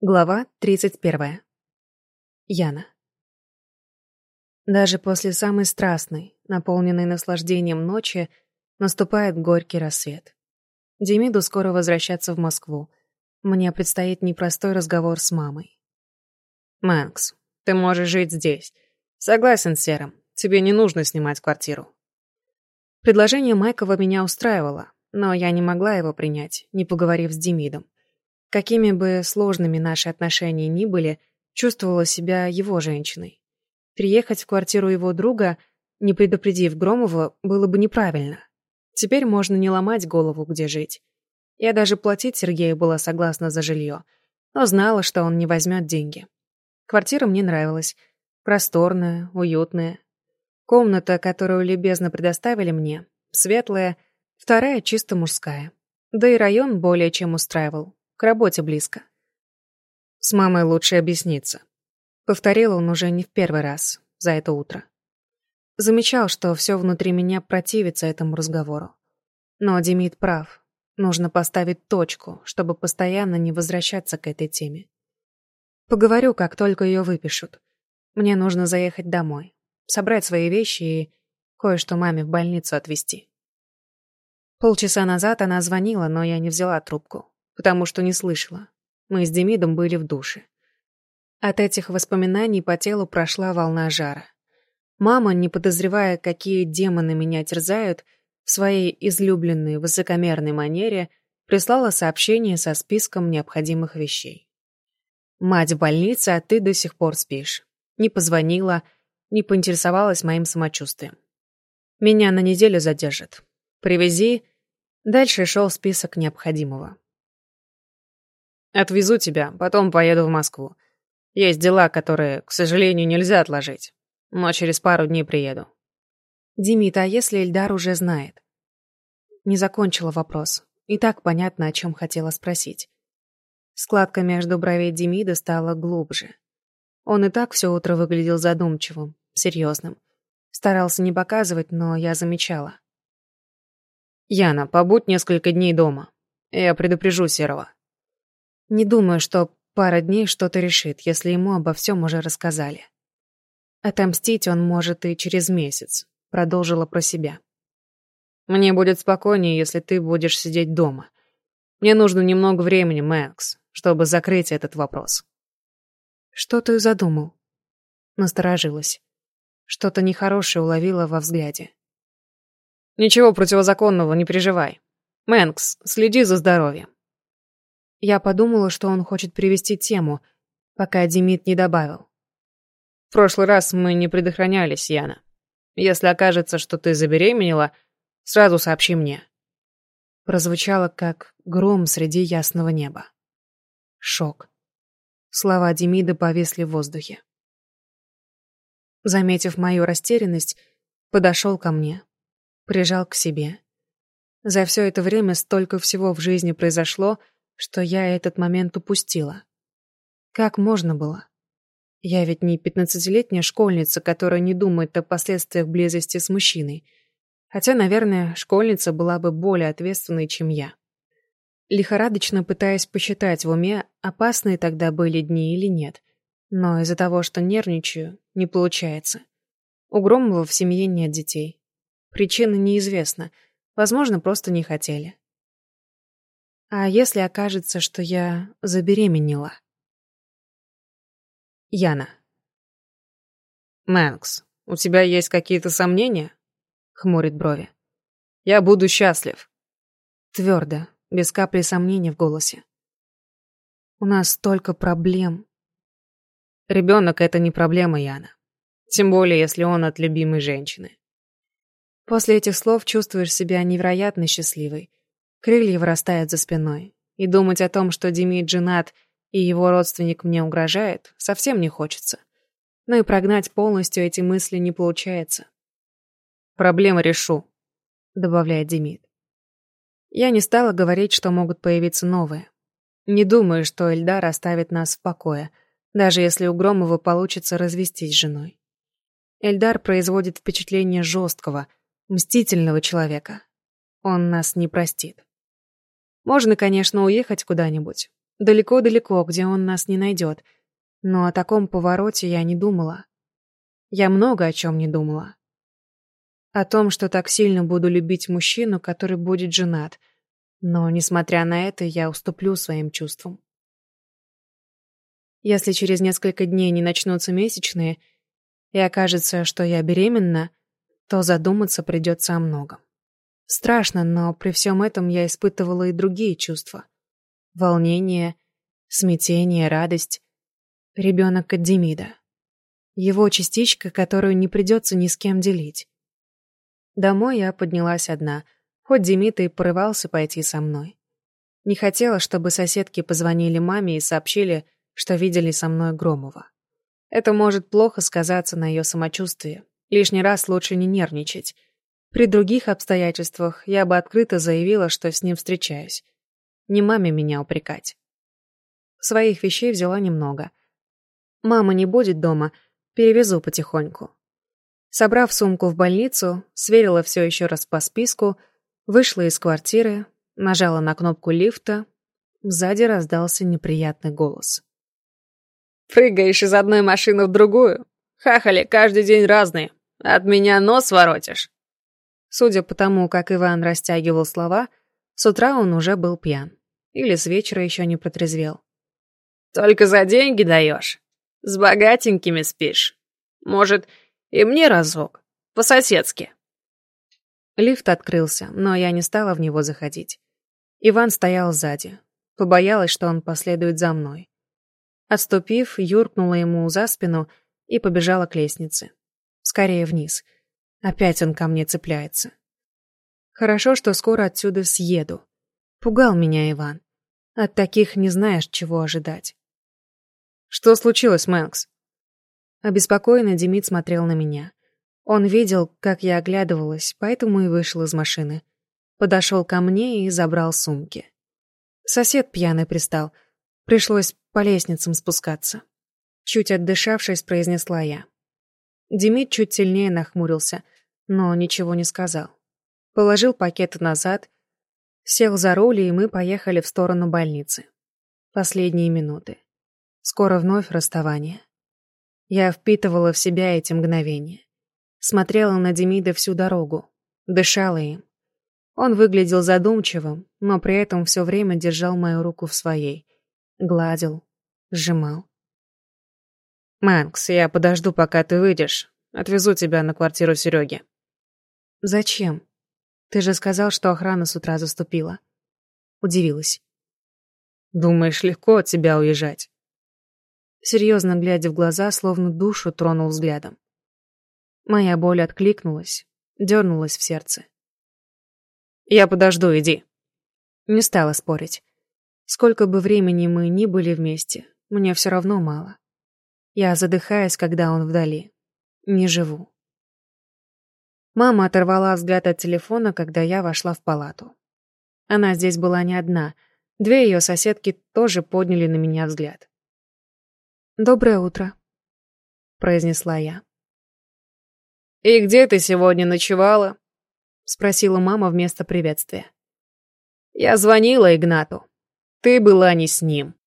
Глава 31. Яна. Даже после самой страстной, наполненной наслаждением ночи, наступает горький рассвет. Демиду скоро возвращаться в Москву. Мне предстоит непростой разговор с мамой. «Мэнкс, ты можешь жить здесь. Согласен с Серым. Тебе не нужно снимать квартиру». Предложение Майкова меня устраивало, но я не могла его принять, не поговорив с Демидом. Какими бы сложными наши отношения ни были, чувствовала себя его женщиной. Приехать в квартиру его друга, не предупредив Громова, было бы неправильно. Теперь можно не ломать голову, где жить. Я даже платить Сергею была согласна за жилье, но знала, что он не возьмет деньги. Квартира мне нравилась. Просторная, уютная. Комната, которую любезно предоставили мне, светлая, вторая чисто мужская. Да и район более чем устраивал. К работе близко. С мамой лучше объясниться. Повторил он уже не в первый раз за это утро. Замечал, что все внутри меня противится этому разговору. Но Демид прав. Нужно поставить точку, чтобы постоянно не возвращаться к этой теме. Поговорю, как только ее выпишут. Мне нужно заехать домой, собрать свои вещи и кое-что маме в больницу отвезти. Полчаса назад она звонила, но я не взяла трубку потому что не слышала. Мы с Демидом были в душе. От этих воспоминаний по телу прошла волна жара. Мама, не подозревая, какие демоны меня терзают, в своей излюбленной высокомерной манере прислала сообщение со списком необходимых вещей. «Мать в больнице, а ты до сих пор спишь». Не позвонила, не поинтересовалась моим самочувствием. «Меня на неделю задержат. Привези...» Дальше шел список необходимого. Отвезу тебя, потом поеду в Москву. Есть дела, которые, к сожалению, нельзя отложить. Но через пару дней приеду. Димит, а если Эльдар уже знает? Не закончила вопрос. И так понятно, о чем хотела спросить. Складка между бровей Демида стала глубже. Он и так все утро выглядел задумчивым, серьезным. Старался не показывать, но я замечала. «Яна, побудь несколько дней дома. Я предупрежу Серого». Не думаю, что пара дней что-то решит, если ему обо всем уже рассказали. Отомстить он может и через месяц, продолжила про себя. Мне будет спокойнее, если ты будешь сидеть дома. Мне нужно немного времени, Мэнкс, чтобы закрыть этот вопрос. Что ты задумал? Насторожилась. Что-то нехорошее уловила во взгляде. Ничего противозаконного, не переживай. Мэнкс, следи за здоровьем. Я подумала, что он хочет привести тему, пока Демид не добавил. В прошлый раз мы не предохранялись, Яна. Если окажется, что ты забеременела, сразу сообщи мне. Прозвучало, как гром среди ясного неба. Шок. Слова Демида повесли в воздухе. Заметив мою растерянность, подошел ко мне, прижал к себе. За все это время столько всего в жизни произошло, что я этот момент упустила. Как можно было? Я ведь не пятнадцатилетняя школьница, которая не думает о последствиях близости с мужчиной. Хотя, наверное, школьница была бы более ответственной, чем я. Лихорадочно пытаясь посчитать в уме, опасные тогда были дни или нет. Но из-за того, что нервничаю, не получается. У Громова в семье нет детей. Причина неизвестна. Возможно, просто не хотели. А если окажется, что я забеременела? Яна. Мэнкс, у тебя есть какие-то сомнения? Хмурит брови. Я буду счастлив. Твердо, без капли сомнений в голосе. У нас столько проблем. Ребенок — это не проблема, Яна. Тем более, если он от любимой женщины. После этих слов чувствуешь себя невероятно счастливой, Крылья вырастают за спиной. И думать о том, что Демид женат и его родственник мне угрожает, совсем не хочется. Но и прогнать полностью эти мысли не получается. «Проблемы решу», — добавляет Демид. Я не стала говорить, что могут появиться новые. Не думаю, что Эльдар оставит нас в покое, даже если у Громова получится развестись с женой. Эльдар производит впечатление жесткого, мстительного человека. Он нас не простит. Можно, конечно, уехать куда-нибудь. Далеко-далеко, где он нас не найдет. Но о таком повороте я не думала. Я много о чем не думала. О том, что так сильно буду любить мужчину, который будет женат. Но, несмотря на это, я уступлю своим чувствам. Если через несколько дней не начнутся месячные, и окажется, что я беременна, то задуматься придется о многом. Страшно, но при всем этом я испытывала и другие чувства. Волнение, смятение, радость. Ребенок от Демида. Его частичка, которую не придется ни с кем делить. Домой я поднялась одна, хоть Демид и порывался пойти со мной. Не хотела, чтобы соседки позвонили маме и сообщили, что видели со мной Громова. Это может плохо сказаться на ее самочувствии. Лишний раз лучше не нервничать. При других обстоятельствах я бы открыто заявила, что с ним встречаюсь. Не маме меня упрекать. Своих вещей взяла немного. Мама не будет дома, перевезу потихоньку. Собрав сумку в больницу, сверила все еще раз по списку, вышла из квартиры, нажала на кнопку лифта. Сзади раздался неприятный голос. Прыгаешь из одной машины в другую. Хахали каждый день разные. От меня нос воротишь. Судя по тому, как Иван растягивал слова, с утра он уже был пьян. Или с вечера еще не протрезвел. Только за деньги даешь. С богатенькими спишь. Может, и мне разок. По-соседски. Лифт открылся, но я не стала в него заходить. Иван стоял сзади. Побоялась, что он последует за мной. Отступив, юркнула ему за спину и побежала к лестнице. Скорее вниз. Опять он ко мне цепляется. Хорошо, что скоро отсюда съеду. Пугал меня Иван. От таких не знаешь, чего ожидать. Что случилось, Мэнкс? Обеспокоенно Демид смотрел на меня. Он видел, как я оглядывалась, поэтому и вышел из машины. Подошел ко мне и забрал сумки. Сосед пьяный пристал. Пришлось по лестницам спускаться. Чуть отдышавшись, произнесла я. Демид чуть сильнее нахмурился, но ничего не сказал. Положил пакеты назад, сел за руль, и мы поехали в сторону больницы. Последние минуты. Скоро вновь расставание. Я впитывала в себя эти мгновения. Смотрела на Демида всю дорогу, дышала им. Он выглядел задумчивым, но при этом все время держал мою руку в своей. Гладил, сжимал. «Мэнкс, я подожду, пока ты выйдешь. Отвезу тебя на квартиру Сереги». «Зачем? Ты же сказал, что охрана с утра заступила». Удивилась. «Думаешь, легко от тебя уезжать?» Серьезно глядя в глаза, словно душу тронул взглядом. Моя боль откликнулась, дернулась в сердце. «Я подожду, иди». Не стала спорить. Сколько бы времени мы ни были вместе, мне все равно мало. Я задыхаюсь, когда он вдали. Не живу. Мама оторвала взгляд от телефона, когда я вошла в палату. Она здесь была не одна. Две ее соседки тоже подняли на меня взгляд. «Доброе утро», — произнесла я. «И где ты сегодня ночевала?» — спросила мама вместо приветствия. «Я звонила Игнату. Ты была не с ним.